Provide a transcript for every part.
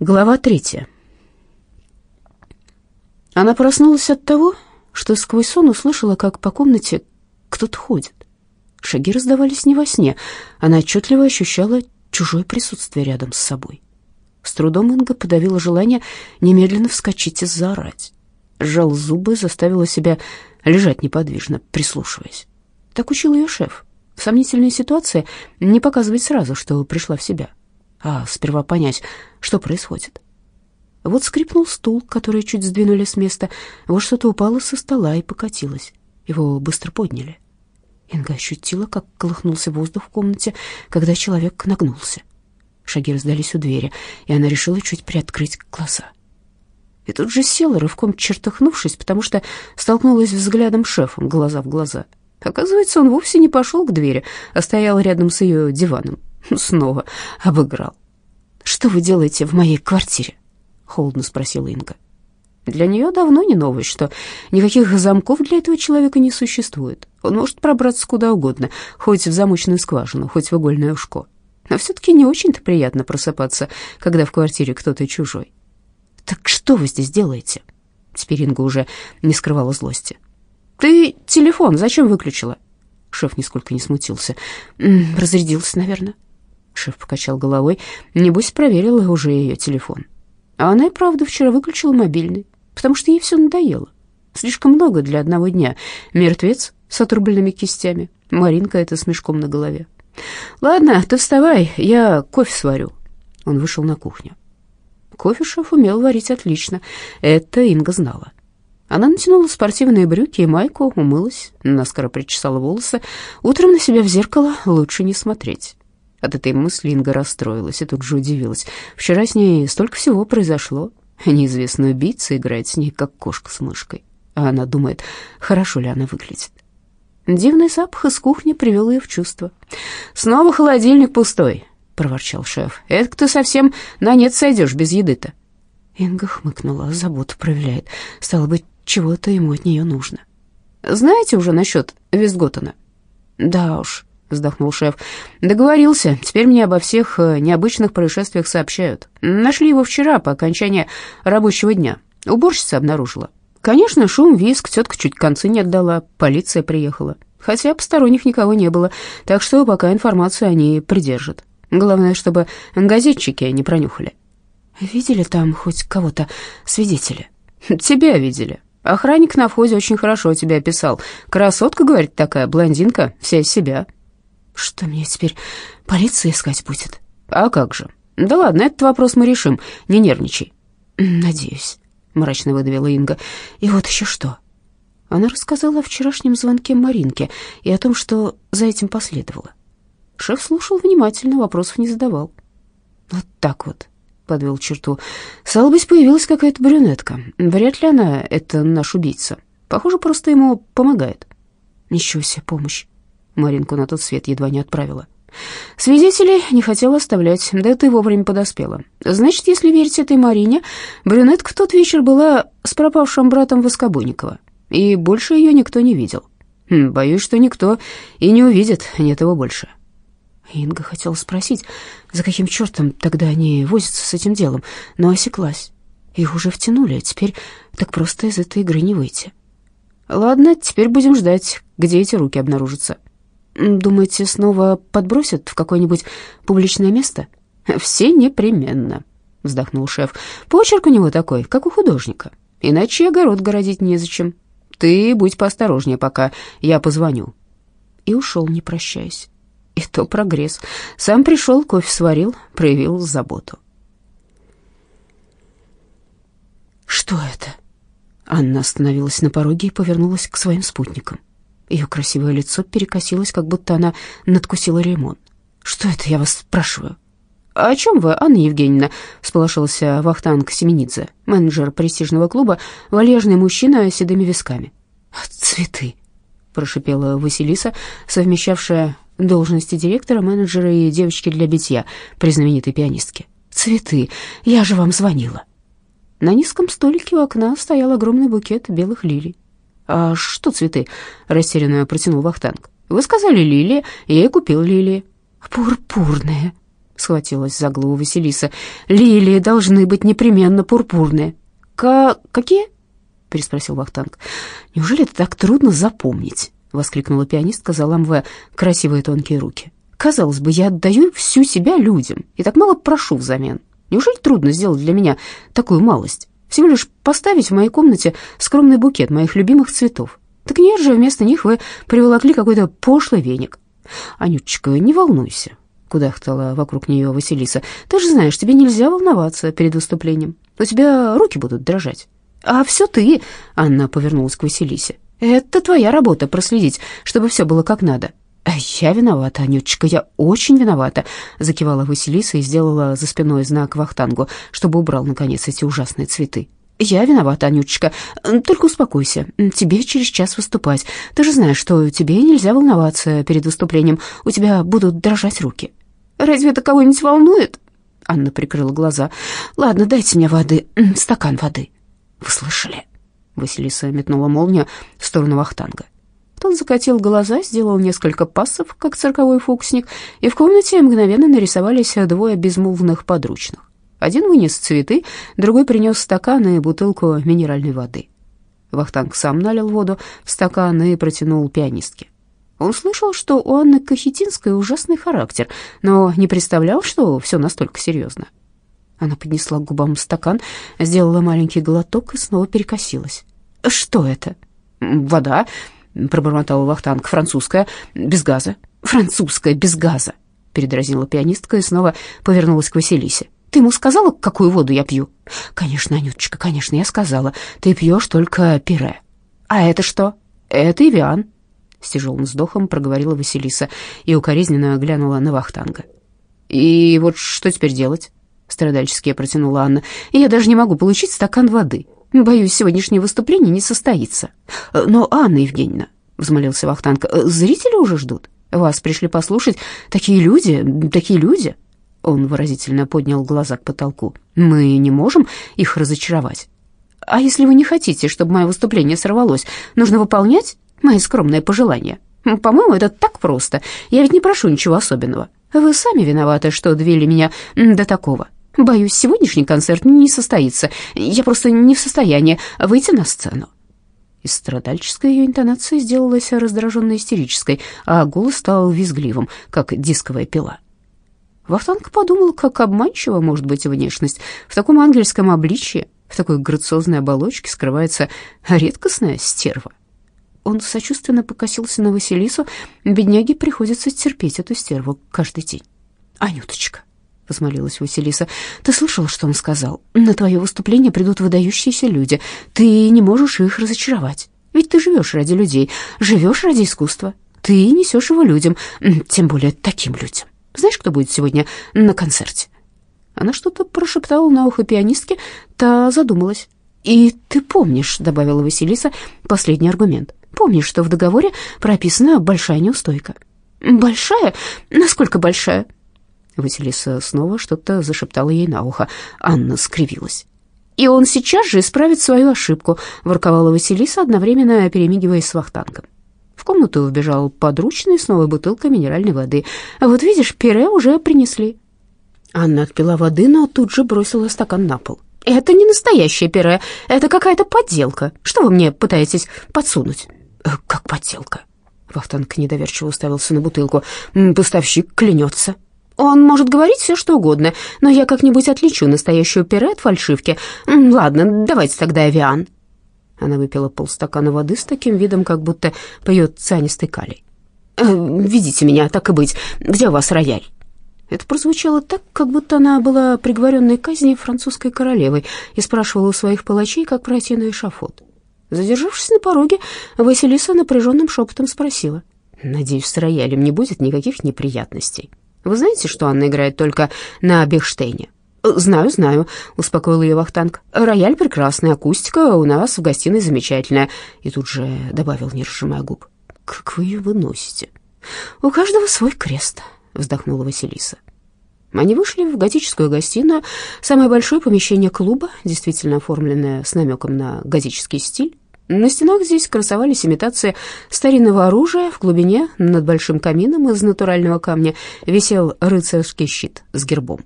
Глава третья. Она проснулась от того, что сквозь сон услышала, как по комнате кто-то ходит. Шаги раздавались не во сне, она отчетливо ощущала чужое присутствие рядом с собой. С трудом Инга подавила желание немедленно вскочить и заорать. Сжал зубы, заставила себя лежать неподвижно, прислушиваясь. Так учил ее шеф. В сомнительной ситуации не показывать сразу, что пришла в себя — а сперва понять, что происходит. Вот скрипнул стул, который чуть сдвинули с места, вот что-то упало со стола и покатилось. Его быстро подняли. Инга ощутила, как колыхнулся воздух в комнате, когда человек нагнулся. Шаги раздались у двери, и она решила чуть приоткрыть глаза. И тут же села, рывком чертыхнувшись, потому что столкнулась взглядом шефом, глаза в глаза. Оказывается, он вовсе не пошел к двери, а стоял рядом с ее диваном, Снова обыграл. «Что вы делаете в моей квартире?» — холодно спросила Инга. Для нее давно не новость, что никаких замков для этого человека не существует. Он может пробраться куда угодно, хоть в замочную скважину, хоть в игольное ушко. Но все-таки не очень-то приятно просыпаться, когда в квартире кто-то чужой. «Так что вы здесь делаете?» Теперь Инга уже не скрывала злости. «Ты телефон зачем выключила?» Шеф нисколько не смутился. «Разрядился, наверное». Шеф покачал головой. Небось, проверила уже ее телефон. А она и правда вчера выключила мобильный, потому что ей все надоело. Слишком много для одного дня. Мертвец с отрубленными кистями. Маринка это с мешком на голове. «Ладно, ты вставай, я кофе сварю». Он вышел на кухню. Кофе шеф умел варить отлично. Это Инга знала. Она натянула спортивные брюки и майку, умылась, наскоро причесала волосы. Утром на себя в зеркало лучше не смотреть. От этой мысли Инга расстроилась и тут же удивилась. Вчера с ней столько всего произошло. Неизвестный убийца играет с ней, как кошка с мышкой. А она думает, хорошо ли она выглядит. Дивный запах из кухни привел ее в чувство. «Снова холодильник пустой», — проворчал шеф. «Это ты совсем на нет сойдешь без еды-то». Инга хмыкнула, заботу проявляет. Стало быть, чего-то ему от нее нужно. «Знаете уже насчет Вестготтена?» «Да уж», вздохнул шеф. Договорился. Теперь мне обо всех э, необычных происшествиях сообщают. Нашли его вчера по окончании рабочего дня. Уборщица обнаружила. Конечно, шум, визг, тетка чуть концы не отдала, полиция приехала. Хотя посторонних никого не было, так что пока информацию они придержат. Главное, чтобы газетчики не пронюхали. Видели там хоть кого-то свидетели? Тебя видели. Охранник на входе очень хорошо тебя описал. Красотка, говорит, такая блондинка, вся из себя. Что мне теперь полиция искать будет? А как же? Да ладно, этот вопрос мы решим, не нервничай. Надеюсь, мрачно выдавила Инга. И вот еще что. Она рассказала о вчерашнем звонке Маринке и о том, что за этим последовало. Шеф слушал внимательно, вопросов не задавал. Вот так вот, подвел черту. Стало быть, появилась какая-то брюнетка. Вряд ли она это наш убийца. Похоже, просто ему помогает. Ничего себе помощь. Маринку на тот свет едва не отправила. Свидетелей не хотела оставлять, да ты вовремя подоспела. Значит, если верить этой Марине, брюнетка в тот вечер была с пропавшим братом Воскобойникова, и больше ее никто не видел. Хм, боюсь, что никто и не увидит, нет его больше. Инга хотела спросить, за каким чертом тогда они возятся с этим делом, но осеклась. Их уже втянули, а теперь так просто из этой игры не выйти. Ладно, теперь будем ждать, где эти руки обнаружатся. Думаете, снова подбросят в какое-нибудь публичное место? Все непременно, вздохнул шеф. Почерк у него такой, как у художника. Иначе огород городить незачем. Ты будь поосторожнее, пока я позвоню. И ушел, не прощаясь. И то прогресс. Сам пришел, кофе сварил, проявил заботу. Что это? Анна остановилась на пороге и повернулась к своим спутникам. Ее красивое лицо перекосилось, как будто она надкусила лимон. «Что это, я вас спрашиваю?» «А «О чем вы, Анна Евгеньевна?» — всполошился Вахтанг Семенидзе, менеджер престижного клуба, вальяжный мужчина с седыми висками. «Цветы», — прошипела Василиса, совмещавшая должности директора, менеджера и девочки для битья при знаменитой пианистке. «Цветы, я же вам звонила». На низком столике у окна стоял огромный букет белых лилий. «А что цветы?» — растерянно протянул Вахтанг. «Вы сказали лилии, я и купил лилии». «Пурпурные», — схватилась за голову Василиса. «Лилии должны быть непременно пурпурные». К «Какие?» — переспросил Вахтанг. «Неужели это так трудно запомнить?» — воскликнула пианистка, заламывая красивые тонкие руки. «Казалось бы, я отдаю всю себя людям и так мало прошу взамен. Неужели трудно сделать для меня такую малость? Всего лишь поставить в моей комнате скромный букет моих любимых цветов. Так нет же, вместо них вы приволокли какой-то пошлый веник. Анюточка, не волнуйся, кудахтала вокруг нее Василиса. Ты же знаешь, тебе нельзя волноваться перед выступлением. У тебя руки будут дрожать. А все ты, Анна повернулась к Василисе. Это твоя работа проследить, чтобы все было как надо. «Я виновата, Анюточка, я очень виновата», — закивала Василиса и сделала за спиной знак Вахтангу, чтобы убрал, наконец, эти ужасные цветы. «Я виновата, Анюточка. Только успокойся. Тебе через час выступать. Ты же знаешь, что тебе нельзя волноваться перед выступлением. У тебя будут дрожать руки». «Разве это кого-нибудь волнует?» Анна прикрыла глаза. «Ладно, дайте мне воды. Стакан воды». «Вы слышали?» Василиса метнула молнию в сторону Вахтанга. Тот закатил глаза, сделал несколько пассов, как цирковой фокусник, и в комнате мгновенно нарисовались двое безмолвных подручных. Один вынес цветы, другой принес стакан и бутылку минеральной воды. Вахтанг сам налил воду в стакан и протянул пианистке. Он слышал, что у Анны Кахетинской ужасный характер, но не представлял, что все настолько серьезно. Она поднесла к губам стакан, сделала маленький глоток и снова перекосилась. «Что это?» «Вода», — пробормотал Вахтанг, — «французская, без газа». «Французская, без газа», — передразнила пианистка и снова повернулась к Василисе. Ты ему сказала, какую воду я пью? Конечно, Анюточка, конечно, я сказала. Ты пьешь только пюре. А это что? Это Ивиан. С тяжелым вздохом проговорила Василиса и укоризненно глянула на Вахтанга. И вот что теперь делать? Страдальчески протянула Анна. Я даже не могу получить стакан воды. Боюсь, сегодняшнее выступление не состоится. Но, Анна Евгеньевна, взмолился Вахтанг, зрители уже ждут. Вас пришли послушать такие люди, такие люди. Он выразительно поднял глаза к потолку. «Мы не можем их разочаровать. А если вы не хотите, чтобы мое выступление сорвалось, нужно выполнять мои скромные пожелания. По-моему, это так просто. Я ведь не прошу ничего особенного. Вы сами виноваты, что довели меня до такого. Боюсь, сегодняшний концерт не состоится. Я просто не в состоянии выйти на сцену». Из страдальческой ее интонации сделалась раздраженно истерической, а голос стал визгливым, как дисковая пила. Вахтанг подумал, как обманчива может быть внешность. В таком ангельском обличье, в такой грациозной оболочке скрывается редкостная стерва. Он сочувственно покосился на Василису. Бедняге приходится терпеть эту стерву каждый день. «Анюточка», — возмолилась Василиса, — «ты слышала, что он сказал? На твое выступление придут выдающиеся люди. Ты не можешь их разочаровать. Ведь ты живешь ради людей, живешь ради искусства. Ты несешь его людям, тем более таким людям. Знаешь, кто будет сегодня на концерте?» Она что-то прошептала на ухо пианистке, та задумалась. «И ты помнишь», — добавила Василиса, — «последний аргумент. Помнишь, что в договоре прописана большая неустойка?» «Большая? Насколько большая?» Василиса снова что-то зашептала ей на ухо. Анна скривилась. «И он сейчас же исправит свою ошибку», — ворковала Василиса, одновременно перемигиваясь с Вахтангом. В комнату вбежал подручный с новой бутылкой минеральной воды. А вот видишь, пюре уже принесли. Анна отпила воды, но тут же бросила стакан на пол. «Это не настоящее пюре, это какая-то подделка. Что вы мне пытаетесь подсунуть?» «Э, «Как подделка?» Вахтанг недоверчиво уставился на бутылку. «Поставщик клянется». «Он может говорить все, что угодно, но я как-нибудь отличу настоящую пюре от фальшивки. Ладно, давайте тогда авиан». Она выпила полстакана воды с таким видом, как будто поет цианистый калий. «Э, «Ведите меня, так и быть. Где у вас рояль?» Это прозвучало так, как будто она была приговоренной к казни французской королевой и спрашивала у своих палачей, как пройти на эшафот. Задержавшись на пороге, Василиса напряженным шепотом спросила. «Надеюсь, с роялем не будет никаких неприятностей. Вы знаете, что Анна играет только на Бехштейне?» «Знаю, знаю», — успокоил ее Вахтанг. «Рояль прекрасный, акустика у нас в гостиной замечательная». И тут же добавил, не разжимая губ. «Как вы ее выносите?» «У каждого свой крест», — вздохнула Василиса. Они вышли в готическую гостиную, самое большое помещение клуба, действительно оформленное с намеком на готический стиль. На стенах здесь красовались имитации старинного оружия. В глубине, над большим камином из натурального камня, висел рыцарский щит с гербом.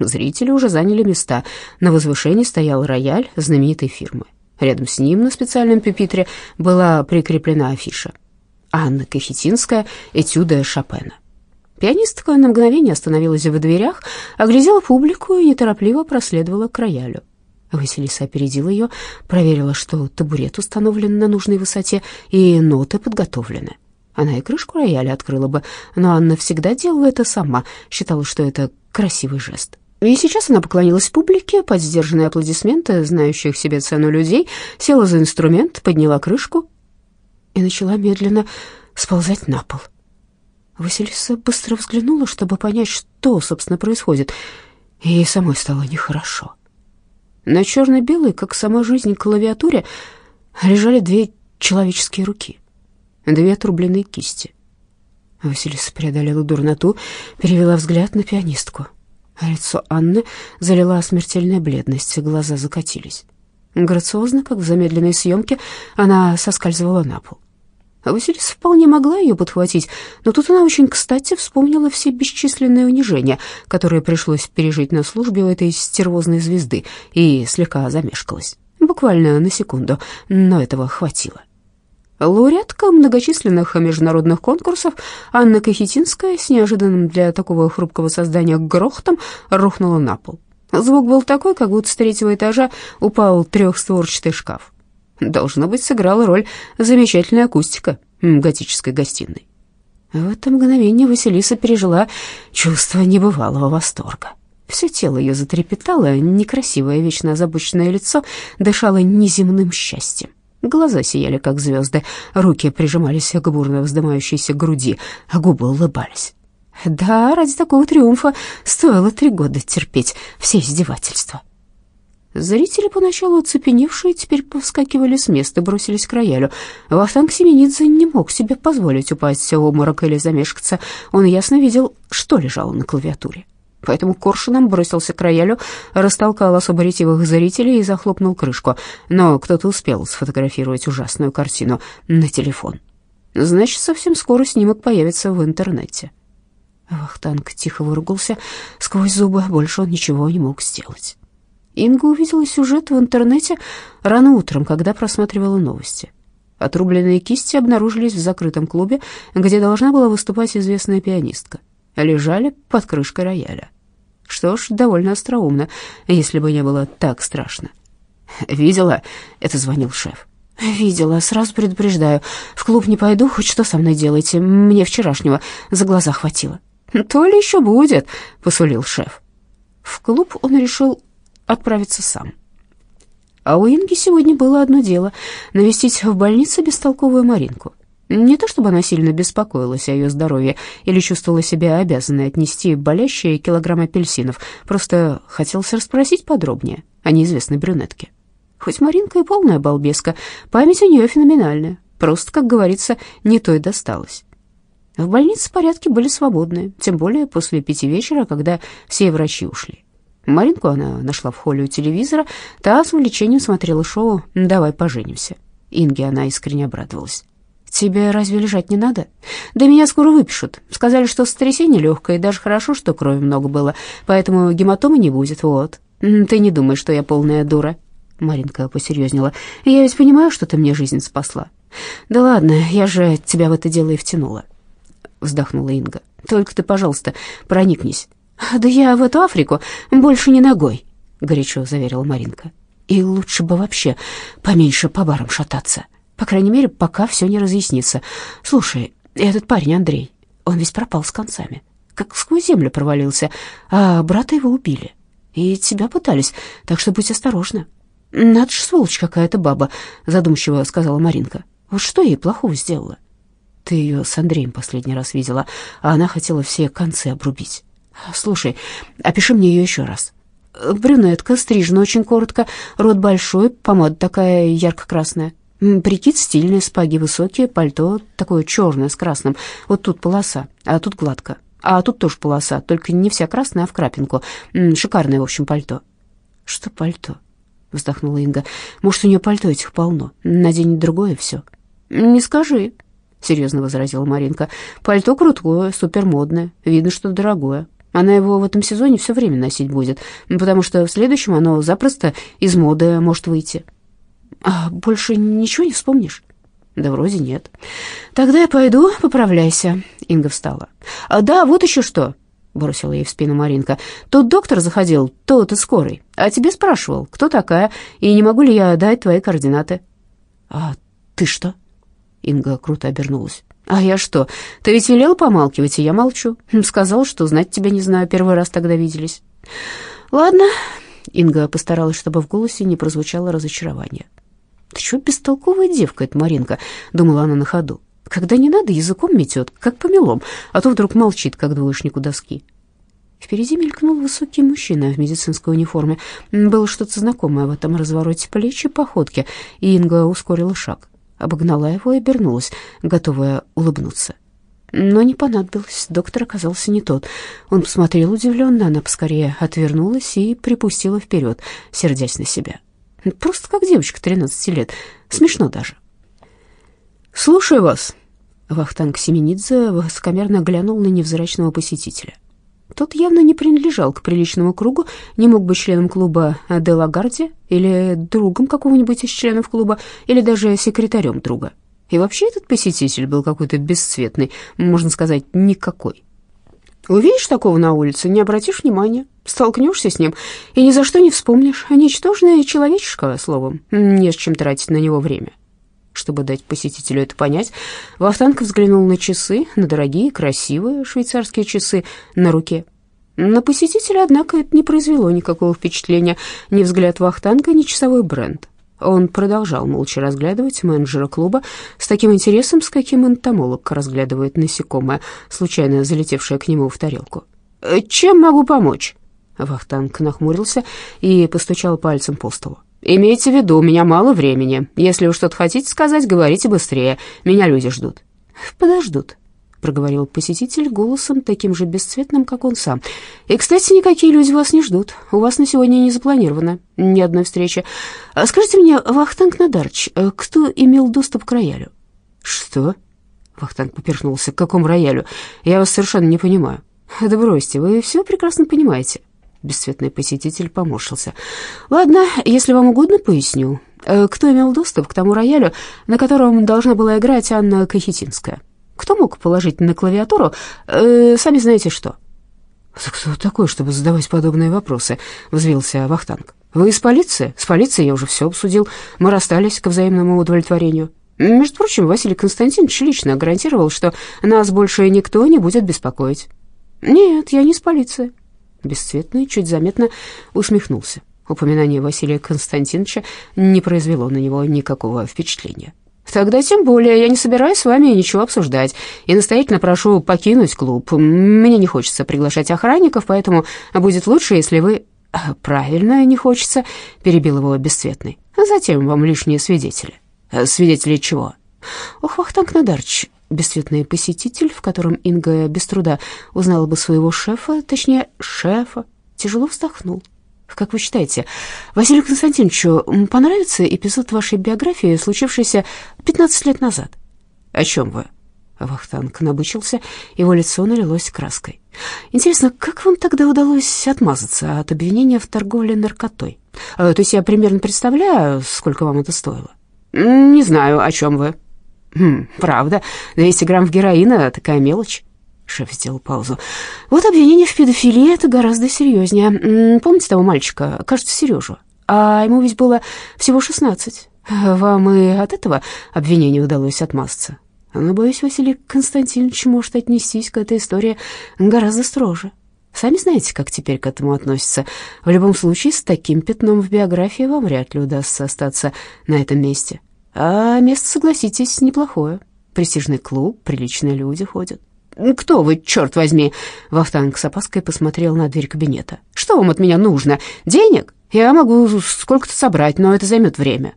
Зрители уже заняли места. На возвышении стоял рояль знаменитой фирмы. Рядом с ним на специальном пюпитре была прикреплена афиша. Анна Кахетинская, этюды Шопена. Пианистка на мгновение остановилась в дверях, оглядела публику и неторопливо проследовала к роялю. Василиса опередила ее, проверила, что табурет установлен на нужной высоте и ноты подготовлены. Она и крышку рояля открыла бы, но Анна всегда делала это сама, считала, что это красивый жест. И сейчас она поклонилась публике под сдержанные аплодисменты знающих себе цену людей, села за инструмент, подняла крышку и начала медленно сползать на пол. Василиса быстро взглянула, чтобы понять, что, собственно, происходит, и самой стало нехорошо. На черно-белой, как сама жизнь, клавиатуре лежали две человеческие руки, две отрубленные кисти. Василиса преодолела дурноту, перевела взгляд на пианистку — Лицо Анны залила смертельная бледность, глаза закатились. Грациозно, как в замедленной съемке, она соскальзывала на пол. Василиса вполне могла ее подхватить, но тут она очень кстати вспомнила все бесчисленные унижения, которые пришлось пережить на службе у этой стервозной звезды, и слегка замешкалась. Буквально на секунду, но этого хватило. Лауреатка многочисленных международных конкурсов Анна Кахетинская с неожиданным для такого хрупкого создания грохотом рухнула на пол. Звук был такой, как будто с третьего этажа упал трехстворчатый шкаф. Должно быть, сыграла роль замечательная акустика готической гостиной. В это мгновение Василиса пережила чувство небывалого восторга. Все тело ее затрепетало, некрасивое, вечно озабоченное лицо дышало неземным счастьем. Глаза сияли, как звезды, руки прижимались к бурно вздымающейся груди, а губы улыбались. Да, ради такого триумфа стоило три года терпеть все издевательства. Зрители, поначалу оцепеневшие, теперь повскакивали с места, бросились к роялю. Вахтанг Семенидзе не мог себе позволить упасть в обморок или замешкаться. Он ясно видел, что лежало на клавиатуре поэтому коршуном бросился к роялю, растолкал особо ретивых зрителей и захлопнул крышку. Но кто-то успел сфотографировать ужасную картину на телефон. Значит, совсем скоро снимок появится в интернете. Вахтанг тихо выругался сквозь зубы, больше он ничего не мог сделать. Инга увидела сюжет в интернете рано утром, когда просматривала новости. Отрубленные кисти обнаружились в закрытом клубе, где должна была выступать известная пианистка лежали под крышкой рояля. Что ж, довольно остроумно, если бы не было так страшно. «Видела?» — это звонил шеф. «Видела, сразу предупреждаю. В клуб не пойду, хоть что со мной делаете. Мне вчерашнего за глаза хватило». «То ли еще будет», — посулил шеф. В клуб он решил отправиться сам. А у Инги сегодня было одно дело — навестить в больнице бестолковую Маринку. Не то чтобы она сильно беспокоилась о ее здоровье или чувствовала себя обязанной отнести болящие килограмм апельсинов, просто хотелось расспросить подробнее о неизвестной брюнетке. Хоть Маринка и полная балбеска, память у нее феноменальная, просто, как говорится, не той досталось. В больнице порядки были свободны, тем более после пяти вечера, когда все врачи ушли. Маринку она нашла в холле у телевизора, та с увлечением смотрела шоу «Давай поженимся». Инге она искренне обрадовалась. «Тебе разве лежать не надо?» «Да меня скоро выпишут. Сказали, что сотрясение легкое, и даже хорошо, что крови много было, поэтому гематомы не будет, вот. Ты не думай, что я полная дура». Маринка посерьезнела. «Я ведь понимаю, что ты мне жизнь спасла». «Да ладно, я же тебя в это дело и втянула», — вздохнула Инга. «Только ты, пожалуйста, проникнись». «Да я в эту Африку больше не ногой», — горячо заверила Маринка. «И лучше бы вообще поменьше по барам шататься». По крайней мере, пока все не разъяснится. Слушай, этот парень Андрей, он весь пропал с концами. Как сквозь землю провалился, а брата его убили. И тебя пытались, так что будь осторожна. Надо же, сволочь какая-то баба, задумчиво сказала Маринка. Вот что ей плохого сделала? Ты ее с Андреем последний раз видела, а она хотела все концы обрубить. Слушай, опиши мне ее еще раз. Брюнетка, стрижена очень коротко, рот большой, помада такая ярко-красная. Прикид стильный, спаги высокие, пальто такое черное с красным. Вот тут полоса, а тут гладко. А тут тоже полоса, только не вся красная, а в крапинку. Шикарное, в общем, пальто. Что пальто? — вздохнула Инга. «Может, у нее пальто этих полно. Наденет другое, все». «Не скажи», — серьезно возразила Маринка. «Пальто крутое, супермодное, видно, что дорогое. Она его в этом сезоне все время носить будет, потому что в следующем оно запросто из моды может выйти». «А больше ничего не вспомнишь?» «Да вроде нет». «Тогда я пойду, поправляйся», — Инга встала. «А да, вот еще что», — бросила ей в спину Маринка. «Тот доктор заходил, тот из скорой, а тебе спрашивал, кто такая, и не могу ли я дать твои координаты». «А ты что?» Инга круто обернулась. «А я что? Ты ведь велел помалкивать, и я молчу. Сказал, что знать тебя не знаю, первый раз тогда виделись». «Ладно». Инга постаралась, чтобы в голосе не прозвучало разочарование. «Ты чего бестолковая девка эта Маринка?» — думала она на ходу. «Когда не надо, языком метет, как помелом, а то вдруг молчит, как двоечник у доски». Впереди мелькнул высокий мужчина в медицинской униформе. Было что-то знакомое в этом развороте плеч и походке, и Инга ускорила шаг обогнала его и обернулась, готовая улыбнуться. Но не понадобилось, доктор оказался не тот. Он посмотрел удивленно, она поскорее отвернулась и припустила вперед, сердясь на себя. Просто как девочка 13 лет, смешно даже. «Слушаю вас», — Вахтанг Семенидзе высокомерно глянул на невзрачного посетителя. Тот явно не принадлежал к приличному кругу, не мог быть членом клуба «Де Лагарди» или другом какого-нибудь из членов клуба, или даже секретарем друга. И вообще этот посетитель был какой-то бесцветный, можно сказать, никакой. Увидишь такого на улице, не обратишь внимания, столкнешься с ним и ни за что не вспомнишь. Ничтожное человеческое, словом, не с чем тратить на него время. Чтобы дать посетителю это понять, Вахтанг взглянул на часы, на дорогие, красивые швейцарские часы на руке. На посетителя, однако, это не произвело никакого впечатления. Ни взгляд Вахтанга, ни часовой бренд. Он продолжал молча разглядывать менеджера клуба с таким интересом, с каким энтомолог разглядывает насекомое, случайно залетевшее к нему в тарелку. «Чем могу помочь?» Вахтанг нахмурился и постучал пальцем по столу. Имейте в виду, у меня мало времени. Если вы что-то хотите сказать, говорите быстрее. Меня люди ждут». «Подождут», — проговорил посетитель голосом таким же бесцветным, как он сам. «И, кстати, никакие люди вас не ждут. У вас на сегодня не запланировано ни одной встречи. А скажите мне, Вахтанг Надарч, э, кто имел доступ к роялю?» «Что?» — Вахтанг поперхнулся. «К какому роялю? Я вас совершенно не понимаю». «Да бросьте, вы все прекрасно понимаете». Бесцветный посетитель поморщился. «Ладно, если вам угодно, поясню. Э, кто имел доступ к тому роялю, на котором должна была играть Анна Кахетинская? Кто мог положить на клавиатуру, э, сами знаете что?» «Кто такой, чтобы задавать подобные вопросы?» — взвился Вахтанг. «Вы из полиции? С полицией я уже все обсудил. Мы расстались к взаимному удовлетворению. Между прочим, Василий Константинович лично гарантировал, что нас больше никто не будет беспокоить». «Нет, я не из полиции». Бесцветный чуть заметно усмехнулся. Упоминание Василия Константиновича не произвело на него никакого впечатления. «Тогда тем более я не собираюсь с вами ничего обсуждать и настоятельно прошу покинуть клуб. Мне не хочется приглашать охранников, поэтому будет лучше, если вы...» «Правильно, не хочется», — перебил его бесцветный. «А затем вам лишние свидетели». «Свидетели чего?» «Ох, Вахтанг Надарч, бесцветный посетитель, в котором Инга без труда узнала бы своего шефа, точнее, шефа, тяжело вздохнул. Как вы считаете, Василию Константиновичу понравится эпизод вашей биографии, случившийся 15 лет назад? О чем вы? Вахтанг набычился, его лицо налилось краской. Интересно, как вам тогда удалось отмазаться от обвинения в торговле наркотой? Э, то есть я примерно представляю, сколько вам это стоило? Не знаю, о чем вы, Хм, правда, 200 грамм героина — такая мелочь. Шеф сделал паузу. Вот обвинение в педофилии — это гораздо серьезнее. Помните того мальчика, кажется, Сережу? А ему ведь было всего 16. Вам и от этого обвинения удалось отмазаться. Но, боюсь, Василий Константинович может отнестись к этой истории гораздо строже. Сами знаете, как теперь к этому относятся. В любом случае, с таким пятном в биографии вам вряд ли удастся остаться на этом месте. А место, согласитесь, неплохое. Престижный клуб, приличные люди ходят. «Кто вы, черт возьми?» Вахтанг с опаской посмотрел на дверь кабинета. «Что вам от меня нужно? Денег? Я могу сколько-то собрать, но это займет время».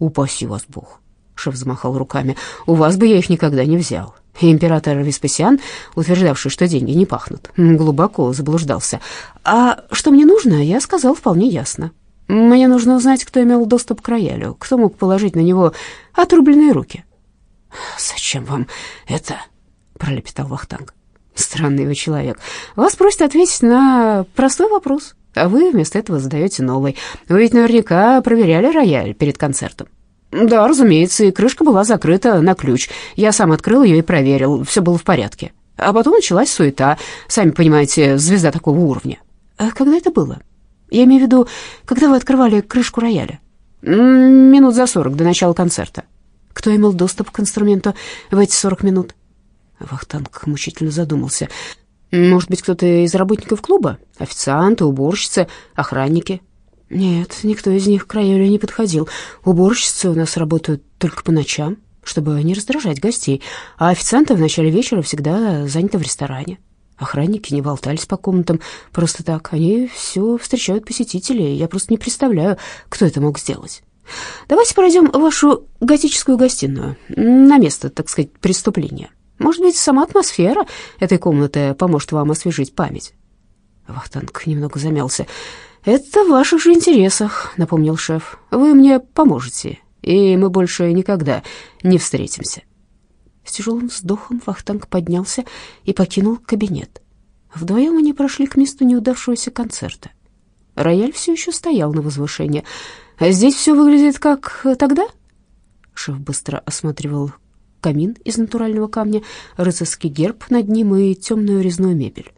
«Упаси вас Бог!» Шеф замахал руками. «У вас бы я их никогда не взял. Император Веспасиан, утверждавший, что деньги не пахнут, глубоко заблуждался. А что мне нужно, я сказал вполне ясно. Мне нужно узнать, кто имел доступ к роялю, кто мог положить на него отрубленные руки». «Зачем вам это?» — пролепетал Вахтанг. «Странный вы человек. Вас просят ответить на простой вопрос, а вы вместо этого задаете новый. Вы ведь наверняка проверяли рояль перед концертом». «Да, разумеется, и крышка была закрыта на ключ. Я сам открыл ее и проверил, все было в порядке. А потом началась суета, сами понимаете, звезда такого уровня». «А когда это было?» «Я имею в виду, когда вы открывали крышку рояля?» «Минут за сорок до начала концерта». «Кто имел доступ к инструменту в эти сорок минут?» Вахтанг мучительно задумался. «Может быть, кто-то из работников клуба? Официанты, уборщицы, охранники?» «Нет, никто из них к роялю не подходил. Уборщицы у нас работают только по ночам, чтобы не раздражать гостей, а официанты в начале вечера всегда заняты в ресторане. Охранники не болтались по комнатам просто так. Они все встречают посетителей. Я просто не представляю, кто это мог сделать. Давайте пройдем вашу готическую гостиную, на место, так сказать, преступления. Может быть, сама атмосфера этой комнаты поможет вам освежить память». Вахтанг немного замялся. «Это в ваших же интересах», — напомнил шеф. «Вы мне поможете, и мы больше никогда не встретимся». С тяжелым вздохом Вахтанг поднялся и покинул кабинет. Вдвоем они прошли к месту неудавшегося концерта. Рояль все еще стоял на возвышении. «А здесь все выглядит как тогда?» Шеф быстро осматривал камин из натурального камня, рыцарский герб над ним и темную резную мебель.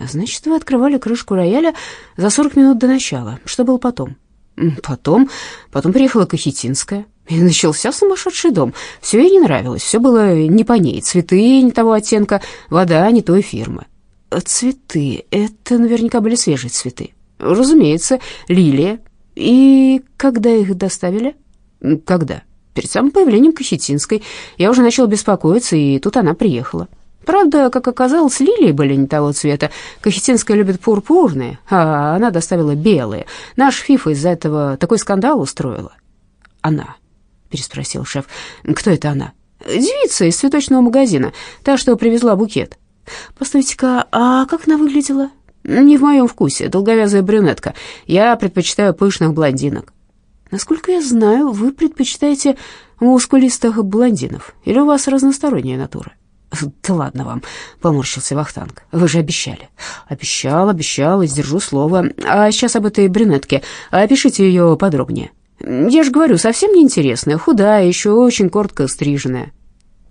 Значит, вы открывали крышку рояля за 40 минут до начала. Что было потом? Потом, потом приехала Кахетинская, и начался сумасшедший дом. Все ей не нравилось, все было не по ней. Цветы не того оттенка, вода не той фирмы. Цветы, это наверняка были свежие цветы. Разумеется, лилия. И когда их доставили? Когда? Перед самым появлением Кахетинской. Я уже начал беспокоиться, и тут она приехала. Правда, как оказалось, лилии были не того цвета. Кахетинская любит пурпурные, а она доставила белые. Наш Фифа из-за этого такой скандал устроила. Она, переспросил шеф. Кто это она? Девица из цветочного магазина, та, что привезла букет. Постойте-ка, а как она выглядела? Не в моем вкусе, долговязая брюнетка. Я предпочитаю пышных блондинок. Насколько я знаю, вы предпочитаете мускулистых блондинов, или у вас разносторонняя натура? «Да ладно вам», — поморщился Вахтанг. «Вы же обещали». «Обещал, обещал, и сдержу слово. А сейчас об этой брюнетке. Опишите ее подробнее». «Я же говорю, совсем неинтересная, худая, еще очень коротко стриженная».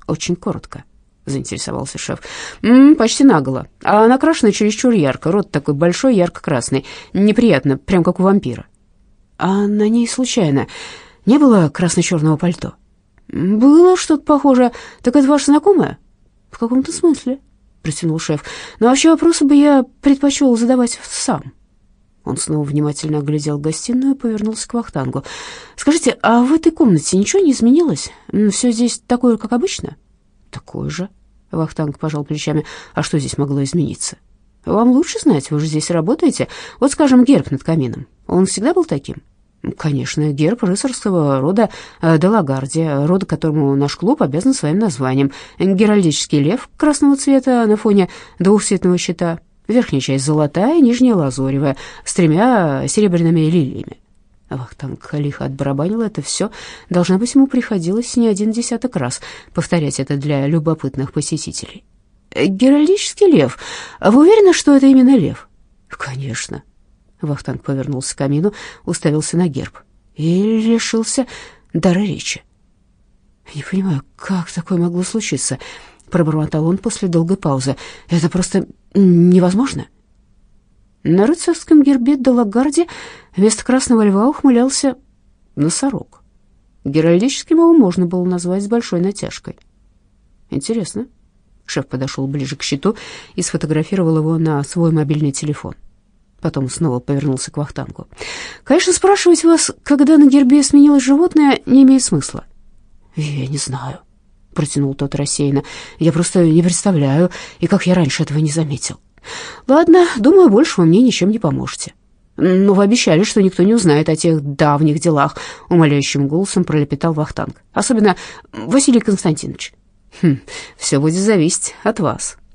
«Очень коротко», — заинтересовался шеф. «М -м, «Почти наголо. А накрашена чересчур ярко, рот такой большой, ярко-красный. Неприятно, прям как у вампира». «А на ней случайно не было красно-черного пальто?» «Было что-то похожее. Так это ваша знакомая?» «В каком-то смысле», — протянул шеф. «Но вообще вопросы бы я предпочел задавать сам». Он снова внимательно оглядел гостиную и повернулся к Вахтангу. «Скажите, а в этой комнате ничего не изменилось? Все здесь такое, как обычно?» «Такое же», — Вахтанг пожал плечами. «А что здесь могло измениться?» «Вам лучше знать, вы же здесь работаете. Вот, скажем, герб над камином. Он всегда был таким?» Конечно, герб рыцарского рода э, Делагардия, рода которому наш клуб обязан своим названием. Геральдический лев красного цвета на фоне двухцветного щита. Верхняя часть золотая, нижняя лазоревая, с тремя серебряными лилиями. Вахтанг лихо отбарабанил это все. Должно быть, ему приходилось не один десяток раз повторять это для любопытных посетителей. «Геральдический лев. Вы уверены, что это именно лев?» «Конечно», Вахтанг повернулся к камину, уставился на герб и лишился дара речи. «Не понимаю, как такое могло случиться?» — пробормотал он после долгой паузы. «Это просто невозможно». На рыцарском гербе Далагарди вместо красного льва ухмылялся носорог. Геральдическим его можно было назвать с большой натяжкой. «Интересно». Шеф подошел ближе к щиту и сфотографировал его на свой мобильный телефон. Потом снова повернулся к Вахтангу. «Конечно, спрашивать вас, когда на гербе сменилось животное, не имеет смысла». «Я не знаю», — протянул тот рассеянно. «Я просто не представляю, и как я раньше этого не заметил». «Ладно, думаю, больше вы мне ничем не поможете». «Но вы обещали, что никто не узнает о тех давних делах», — умоляющим голосом пролепетал Вахтанг. «Особенно Василий Константинович». «Хм, все будет зависеть от вас»,